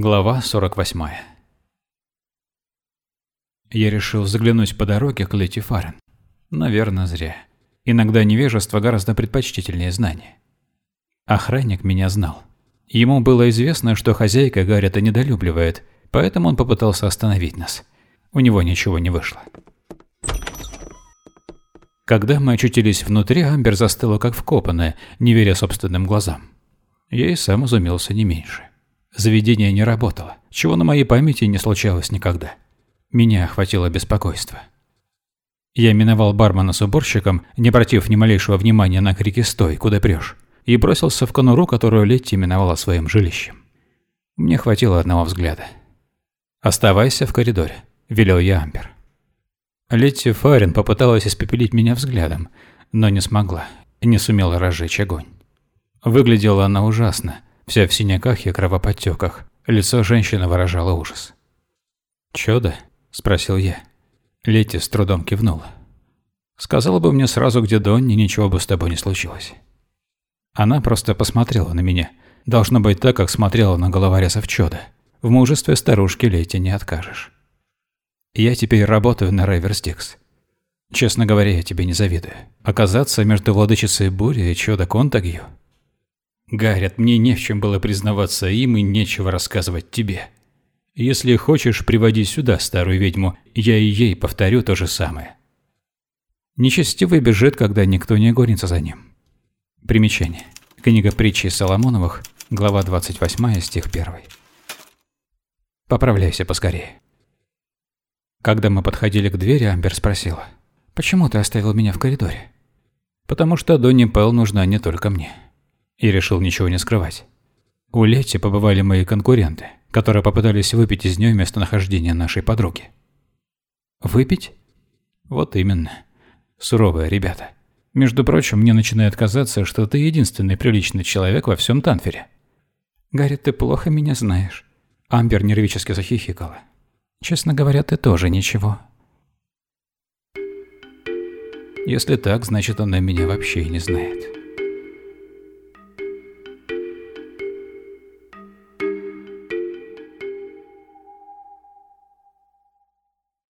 Глава 48 Я решил заглянуть по дороге к Лети Фарен. Наверное, зря. Иногда невежество гораздо предпочтительнее знания. Охранник меня знал. Ему было известно, что хозяйка Гаррита недолюбливает, поэтому он попытался остановить нас. У него ничего не вышло. Когда мы очутились внутри, Амбер застыла как вкопанная, не веря собственным глазам. Я и сам изумился не меньше. Заведение не работало, чего на моей памяти не случалось никогда. Меня охватило беспокойство. Я миновал бармена с уборщиком, не обратив ни малейшего внимания на крики «Стой! Куда прешь?» и бросился в конуру, которую Летти именовала своим жилищем. Мне хватило одного взгляда. «Оставайся в коридоре», – велел я Амбер. Летти Фарин попыталась испепелить меня взглядом, но не смогла, не сумела разжечь огонь. Выглядела она ужасно, вся в синяках и кровоподтеках. Лицо женщины выражало ужас. «Чудо?» – спросил я. Летти с трудом кивнула. «Сказала бы мне сразу, где Донни, ничего бы с тобой не случилось». Она просто посмотрела на меня. Должно быть так, как смотрела на головорезов чудо. В мужестве старушки Летти не откажешь. Я теперь работаю на Райверстикс. Честно говоря, я тебе не завидую. Оказаться между владычицей бури и чудо Контагью – Гаррит, мне не в чем было признаваться им и нечего рассказывать тебе. Если хочешь, приводи сюда старую ведьму, я и ей повторю то же самое. Нечестивый бежит, когда никто не гонится за ним. Примечание. Книга притчи Соломоновых, глава 28, стих 1. Поправляйся поскорее. Когда мы подходили к двери, Амбер спросила. «Почему ты оставил меня в коридоре?» «Потому что Донни Пэл нужна не только мне» и решил ничего не скрывать. У Лети побывали мои конкуренты, которые попытались выпить из нее местонахождение нашей подруги. Выпить? Вот именно. Суровые ребята. Между прочим, мне начинает казаться, что ты единственный приличный человек во всем Танфере. Гарри, ты плохо меня знаешь. Амбер нервически захихикала. Честно говоря, ты тоже ничего. Если так, значит она меня вообще не знает.